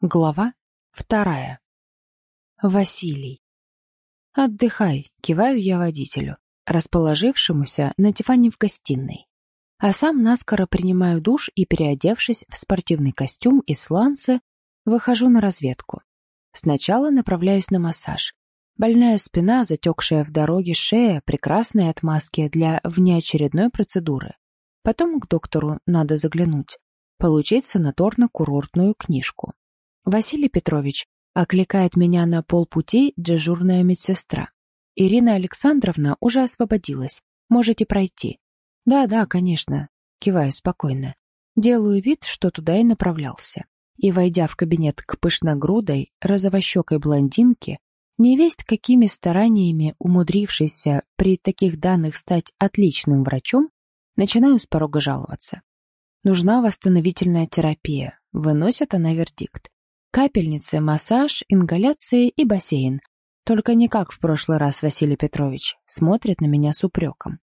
Глава вторая. Василий. «Отдыхай», — киваю я водителю, расположившемуся на диване в гостиной. А сам наскоро принимаю душ и, переодевшись в спортивный костюм и сланцы, выхожу на разведку. Сначала направляюсь на массаж. Больная спина, затекшая в дороге шея, прекрасные отмазки для внеочередной процедуры. Потом к доктору надо заглянуть, получить санаторно-курортную книжку. Василий Петрович окликает меня на полпути дежурная медсестра. Ирина Александровна уже освободилась. Можете пройти. Да-да, конечно. Киваю спокойно. Делаю вид, что туда и направлялся. И, войдя в кабинет к пышногрудой, розовощекой блондинке, невесть какими стараниями умудрившейся при таких данных стать отличным врачом, начинаю с порога жаловаться. Нужна восстановительная терапия, выносит она вердикт. Капельницы, массаж, ингаляции и бассейн. Только не как в прошлый раз Василий Петрович. Смотрит на меня с упреком.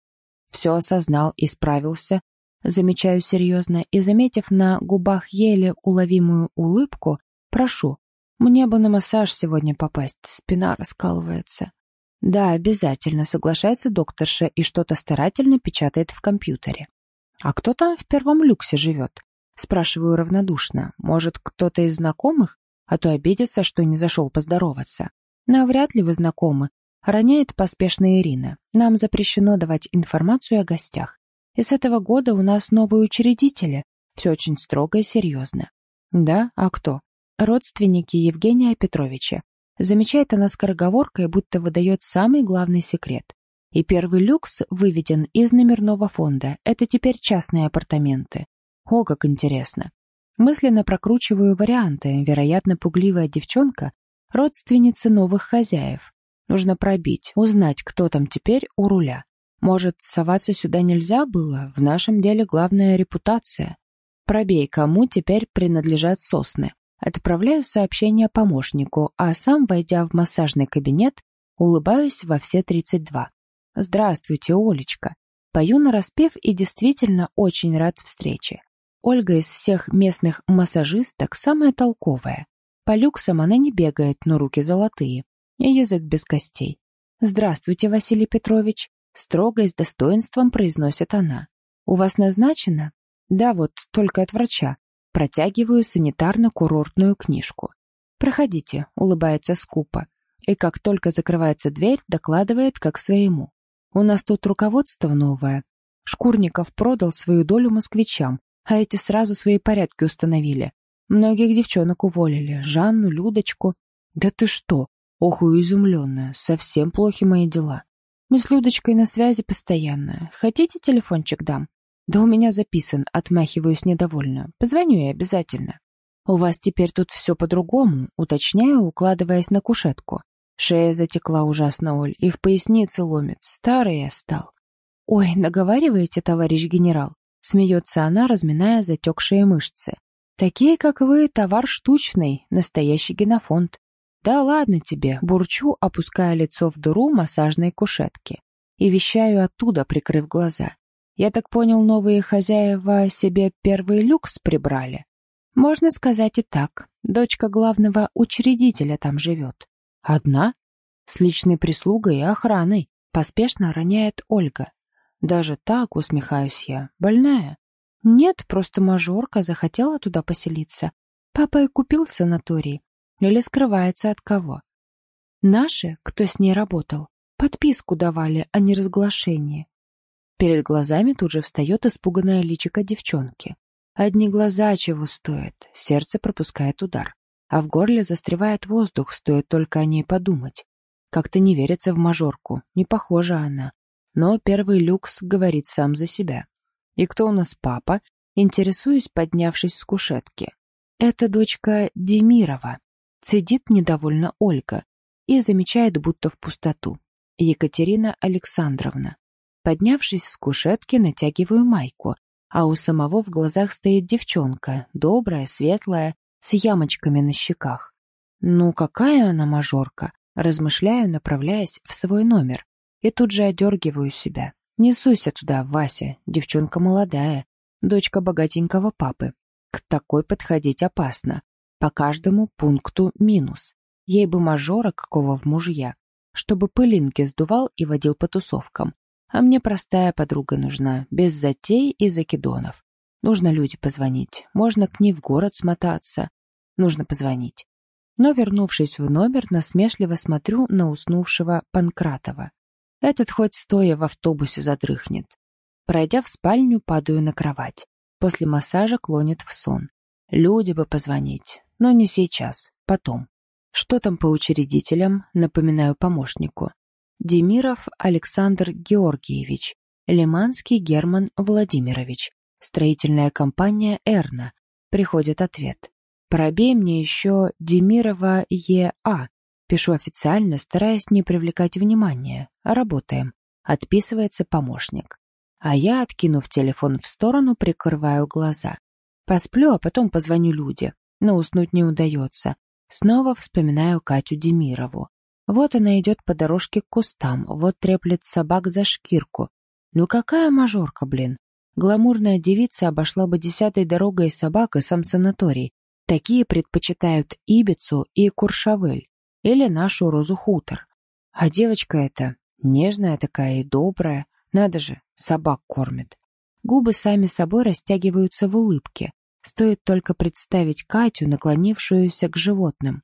Все осознал и справился. Замечаю серьезно и, заметив на губах еле уловимую улыбку, прошу. Мне бы на массаж сегодня попасть, спина раскалывается. Да, обязательно, соглашается докторша и что-то старательно печатает в компьютере. А кто там в первом люксе живет? Спрашиваю равнодушно. Может, кто-то из знакомых? А то обидится, что не зашел поздороваться. Но вряд ли вы знакомы. Роняет поспешно Ирина. Нам запрещено давать информацию о гостях. И с этого года у нас новые учредители. Все очень строго и серьезно. Да? А кто? Родственники Евгения Петровича. Замечает она скороговоркой, будто выдает самый главный секрет. И первый люкс выведен из номерного фонда. Это теперь частные апартаменты. О, как интересно. Мысленно прокручиваю варианты. Вероятно, пугливая девчонка — родственница новых хозяев. Нужно пробить, узнать, кто там теперь у руля. Может, соваться сюда нельзя было? В нашем деле главная репутация. Пробей, кому теперь принадлежат сосны. Отправляю сообщение помощнику, а сам, войдя в массажный кабинет, улыбаюсь во все 32. «Здравствуйте, Олечка». Пою нараспев и действительно очень рад встрече. Ольга из всех местных массажисток самая толковая. По люксам она не бегает, но руки золотые. И язык без костей. «Здравствуйте, Василий Петрович», — строго и с достоинством произносит она. «У вас назначено?» «Да, вот, только от врача». Протягиваю санитарно-курортную книжку. «Проходите», — улыбается скупо. И как только закрывается дверь, докладывает как своему. «У нас тут руководство новое. Шкурников продал свою долю москвичам, а эти сразу свои порядки установили. Многих девчонок уволили. Жанну, Людочку. Да ты что? Ох, и изумленная. Совсем плохи мои дела. Мы с Людочкой на связи постоянно. Хотите телефончик дам? Да у меня записан, отмахиваюсь недовольно. Позвоню я обязательно. У вас теперь тут все по-другому, уточняю, укладываясь на кушетку. Шея затекла ужасно, Оль, и в пояснице ломит. Старый я стал. Ой, наговариваете, товарищ генерал? Смеется она, разминая затекшие мышцы. Такие, как вы, товар штучный, настоящий генофонд. Да ладно тебе, бурчу, опуская лицо в дыру массажной кушетки. И вещаю оттуда, прикрыв глаза. Я так понял, новые хозяева себе первый люкс прибрали. Можно сказать и так. Дочка главного учредителя там живет. Одна? С личной прислугой и охраной. Поспешно роняет Ольга. Даже так, усмехаюсь я. Больная? Нет, просто мажорка захотела туда поселиться. Папа и купил санаторий. Или скрывается от кого? Наши, кто с ней работал, подписку давали, а не разглашение. Перед глазами тут же встает испуганная личико девчонки. Одни глаза чего стоят, сердце пропускает удар. А в горле застревает воздух, стоит только о ней подумать. Как-то не верится в мажорку, не похожа она. Но первый люкс говорит сам за себя. «И кто у нас папа?» Интересуюсь, поднявшись с кушетки. «Это дочка Демирова», — цедит недовольно Ольга и замечает будто в пустоту. Екатерина Александровна. Поднявшись с кушетки, натягиваю майку, а у самого в глазах стоит девчонка, добрая, светлая, с ямочками на щеках. «Ну, какая она мажорка?» Размышляю, направляясь в свой номер. И тут же одергиваю себя. Не суйся туда, Вася, девчонка молодая, дочка богатенького папы. К такой подходить опасно. По каждому пункту минус. Ей бы мажора какого в мужья, чтобы пылинки сдувал и водил по тусовкам. А мне простая подруга нужна, без затей и закидонов. Нужно люди позвонить, можно к ней в город смотаться. Нужно позвонить. Но, вернувшись в номер, насмешливо смотрю на уснувшего Панкратова. Этот хоть стоя в автобусе задрыхнет. Пройдя в спальню, падаю на кровать. После массажа клонит в сон. Люди бы позвонить, но не сейчас, потом. Что там по учредителям, напоминаю помощнику. Демиров Александр Георгиевич, Лиманский Герман Владимирович, строительная компания «Эрна». Приходит ответ. Пробей мне еще Демирова Е.А. Пишу официально, стараясь не привлекать внимания. Работаем. Отписывается помощник. А я, откинув телефон в сторону, прикрываю глаза. Посплю, а потом позвоню Люде. Но уснуть не удается. Снова вспоминаю Катю Демирову. Вот она идет по дорожке к кустам, вот треплет собак за шкирку. Ну какая мажорка, блин. Гламурная девица обошла бы десятой дорогой собак и сам санаторий. Такие предпочитают Ибицу и Куршавель. Или нашу Розу Хутор. А девочка эта нежная такая и добрая. Надо же, собак кормит. Губы сами собой растягиваются в улыбке. Стоит только представить Катю, наклонившуюся к животным.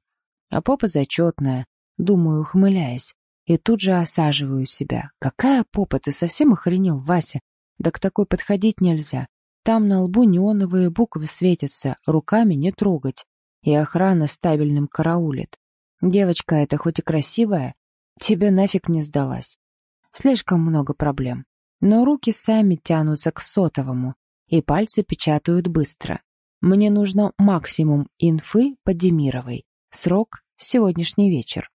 А попа зачетная, думаю, ухмыляясь. И тут же осаживаю себя. Какая попа, ты совсем охренел, Вася? Да к такой подходить нельзя. Там на лбу неоновые буквы светятся, руками не трогать. И охрана стабильным караулит. Девочка эта хоть и красивая, тебе нафиг не сдалась. Слишком много проблем. Но руки сами тянутся к сотовому, и пальцы печатают быстро. Мне нужно максимум инфы по Демировой. Срок — сегодняшний вечер.